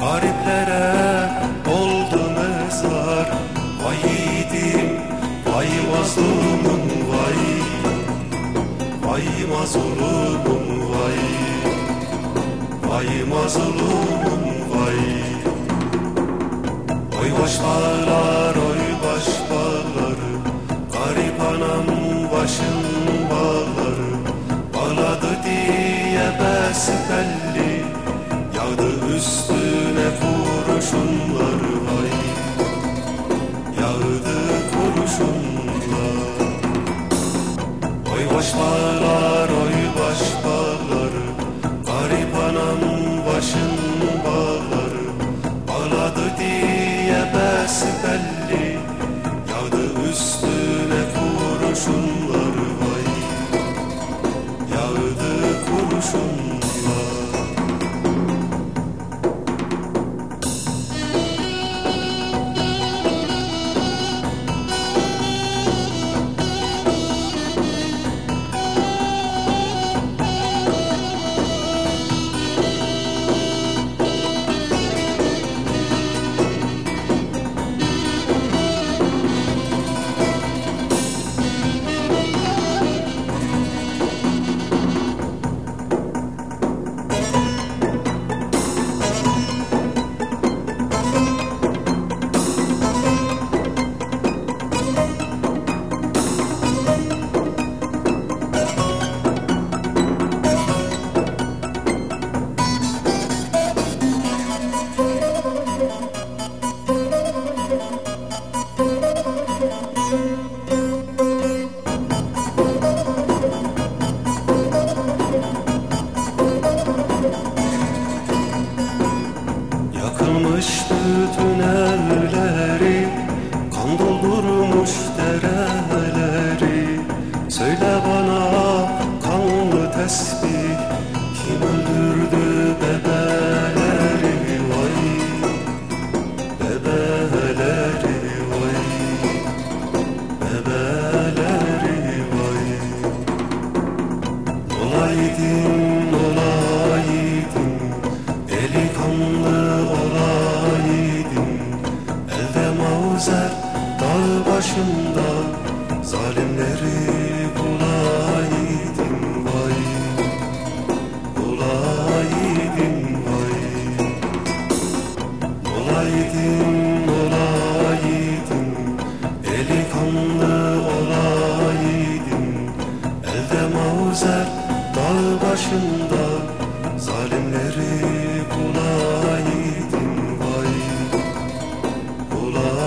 Gariplere oldu mezar. Vay yiğidim Vay mazlumum vay. Vay mazlumum vay. Vay mazlumum vay. Oy başlarlar Oy baş bağlar oy baş bağları Garip anam başın bağları Bağladı diye besbelli Yağdı üstüne kurşunları vay. Yağdı kurşunlar Yakılmış bütün evleri Kan doldurmuş dereleri. Söyle bana kanlı tesbih başında zalimleri bulaydım vay. Bulaydım vay. Bulaydım olaydım eli kanlı olaydım elde mauzer dağ başında. Zalimleri bulaydım vay. Bulaydım